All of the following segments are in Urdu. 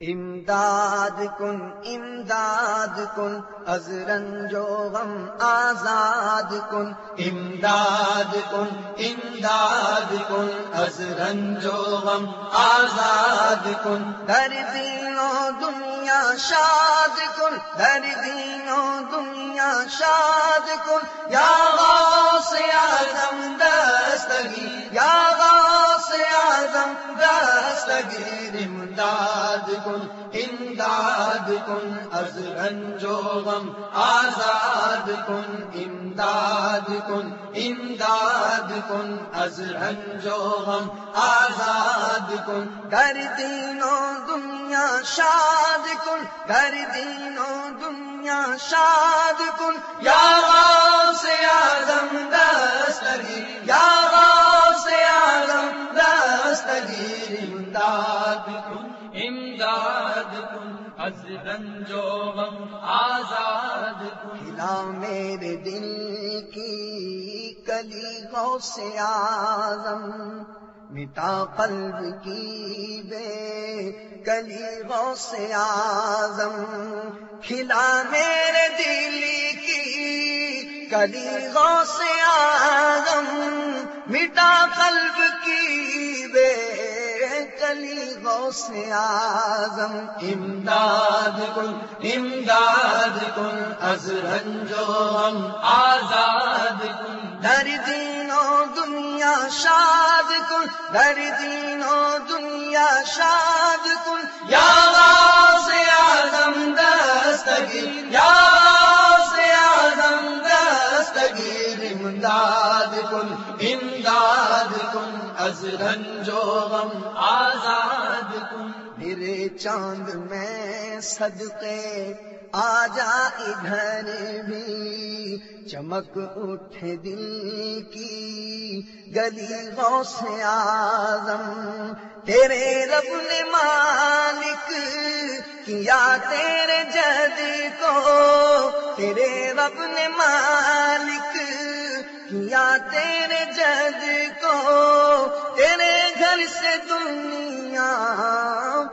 امداد کن امداد کن از رنجو غم آزاد کن۔ امداد کن امداد کن از رنجو غم آزاد کن۔ در دین و دنیا شاد کن، در دین و دنیا شاد کن۔ یا غوث اعظم دستگی یا غوث اعظم دستگیر امداد کن امداد کن از رنج و غم آزاد کن امداد کن امداد کن از رنج و غم آزاد کن در دین و دنیا شاد کن در دین و دنیا شاد کن یا غوث اعظم دستگی یا غوث اعظم دستگیر امداد کن امداد کن از رنج و غم آزاد کن۔ کھلا میرے دل کی کلی غوث سے آزم، مٹا قلب کی بے کلی غوث سے آزم۔ کھلا میرے دل کی کلی غوث سے آزم مٹا قلب کی بے کلی غوث سے آزم امداد کن امداد کن از رنج و غم آزاد کن۔ در دین و دنیا شاد کن در دین و دنیا شاد کن۔ یا غوث اعظم دستگیر یا غوث اعظم دستگیر۔ امداد کن امداد کن از رنج و غم آزاد کن میرے چاند میں صدقے، آ جا ادھر بھی۔ چمک اٹھے دل کی، گلی غوث آزم تیرے رب نے مالک، کیا تیرے جد کو؟ تیرے رب نے مالک کیا تیرے جد کو تیرے گھر سے دنیا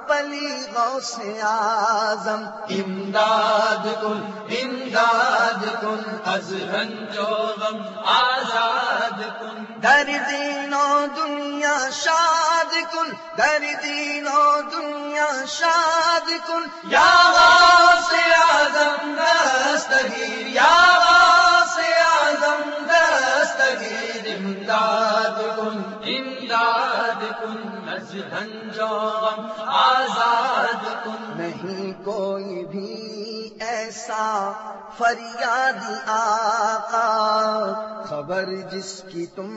پلی غوث آزم امداد کن امداد کن از رنج و غم آزاد کن۔ در دین و دنیا شاد کن در دین و دنیا شاد کن۔ یا غوث اعظم دستگیر یا غوث اعظم دستگیر امداد کن امداد کن از غم آزاد کن نہیں کوئی بھی ایسا فریادی آقا، خبر جس کی تم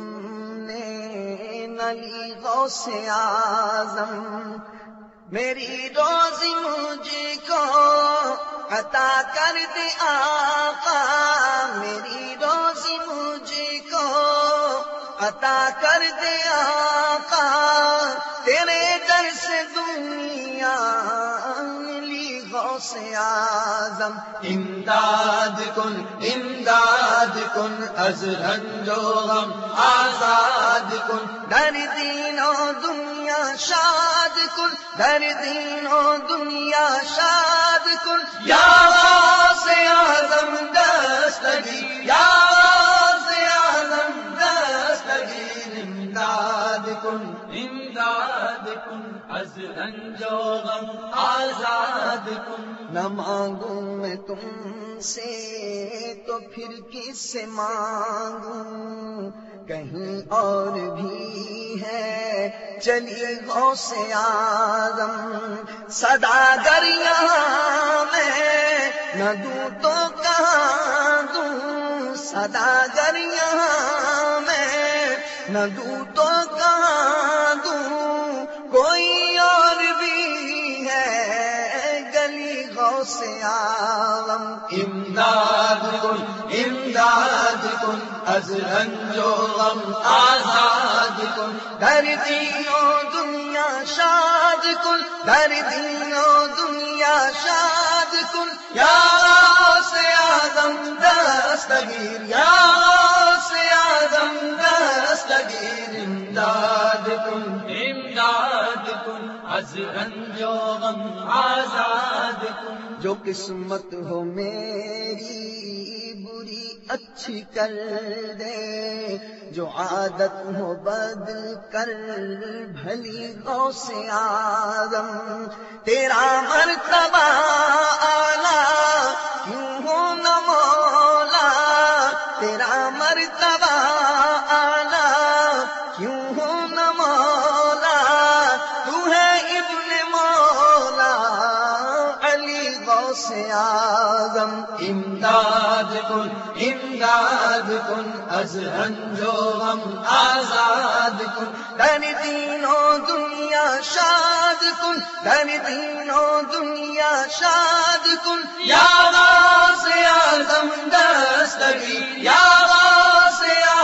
نے نلی غوث آزم میری روزی مجھ کو عطا کر دے آقا، میری غوث آزم امداد کن امداد کن، از رنج و غم آزاد کن. در دین و دنیا شاد کن، در دین و دنیا شاد کن. یا غوث اعظم دستگی یا غم آزاد کن نہ مانگوں میں تم سے تو پھر کس سے مانگوں؟ کہیں اور بھی ہے چلی غوث آزم صدا دریا میں نہ دوں تو کہاں دوں؟ صدا دریا میں نہ دوں تو کہاں دوں؟ کوئی گلی غوث عالم۔ امداد کن امداد کن، از رنج و غم آزاد کن۔ در دین و دنیا شاد کن در دین و دنیا شاد کن۔ یا غوث اعظم دستگیر، یا غوث اعظم دستگیر۔ امداد کن امداد کن، از رنجو غم آزاد جو قسمت ہو میری، بری اچھی کر دے۔ جو عادت ہو بد کر، بھلی گو سے آدم تیرا مرتبہ آلہ کیوں آدم امداد کن امداد کن از رنجو غم آزاد کن در دینوں دنیا شاد کن در دینوں دنیا شاد کن یا غاث آدم دستگیر، یا غاث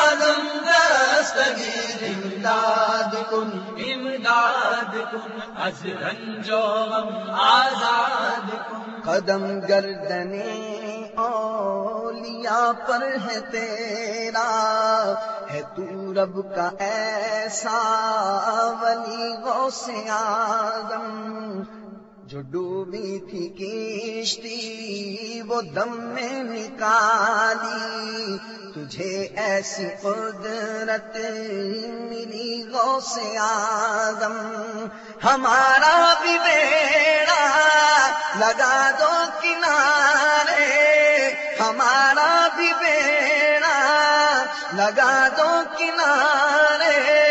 آدم دستگیر، امداد کن امداد کن، از غم آزاد کن۔ قدم گردنے اولیاء پر ہے تیرا، ہے تو رب کا ایسا ولی غو سے آدم جو ڈوبی تھی کشتی، وہ دم میں نکالی۔ تجھے ایسی قدرت ملی گو سے آدم ہمارا بھی بیڑا لگا دو کنارے۔ ہمارا بھی بیڑا لگا دو کنارے۔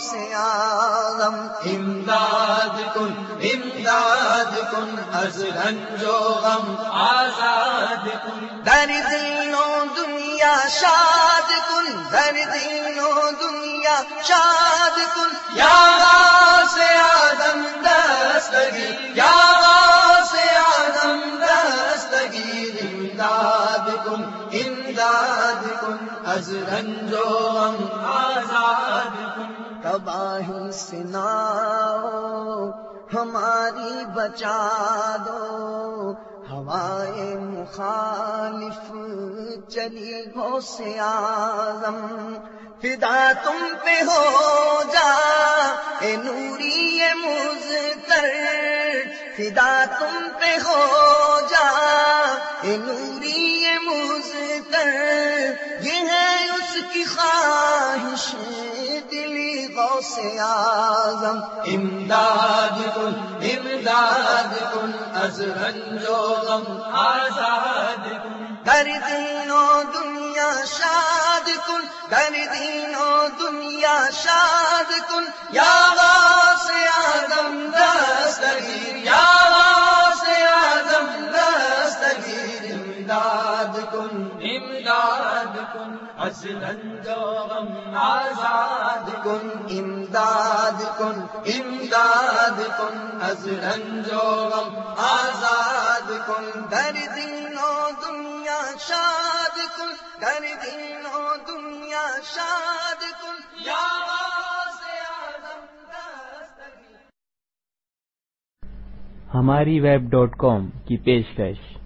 سے آدم امداد کن امداد کن از رنجو غم آزاد کن. در دینوں دنیا شاد کن در دینوں دنیا شاد کن. یا غاث آدم دستگیر یا غاث آدم دستگیر. امداد کن امداد کن از رنجو غم آزاد تباہی سناؤ، ہماری بچا دو۔ ہوائے مخالف، چلی ہو سے آزم فدا تم پہ ہو جا، اے نوری مزتر فدا تم پہ ہو جا، اے نوری مزتر یہ ہے اس کی خواہش دلی غو سے آزم امداد کن امداد کن از رنجو غم آزاد کن. در دینوں دنیا شاد کن در دینوں دنیا شاد کن. یا غاث آدم دستگیر. یا غاث آدم دستگیر. امداد کن امداد کن از رنجو غم آزاد کن، امداد کن امداد کن، از رنجو غم آزاد کن۔ در دینوں دنیا شاد کن، در دینوں دنیا شاد کن۔ یا ہماری ویب ڈاٹ کام کی پیشکش۔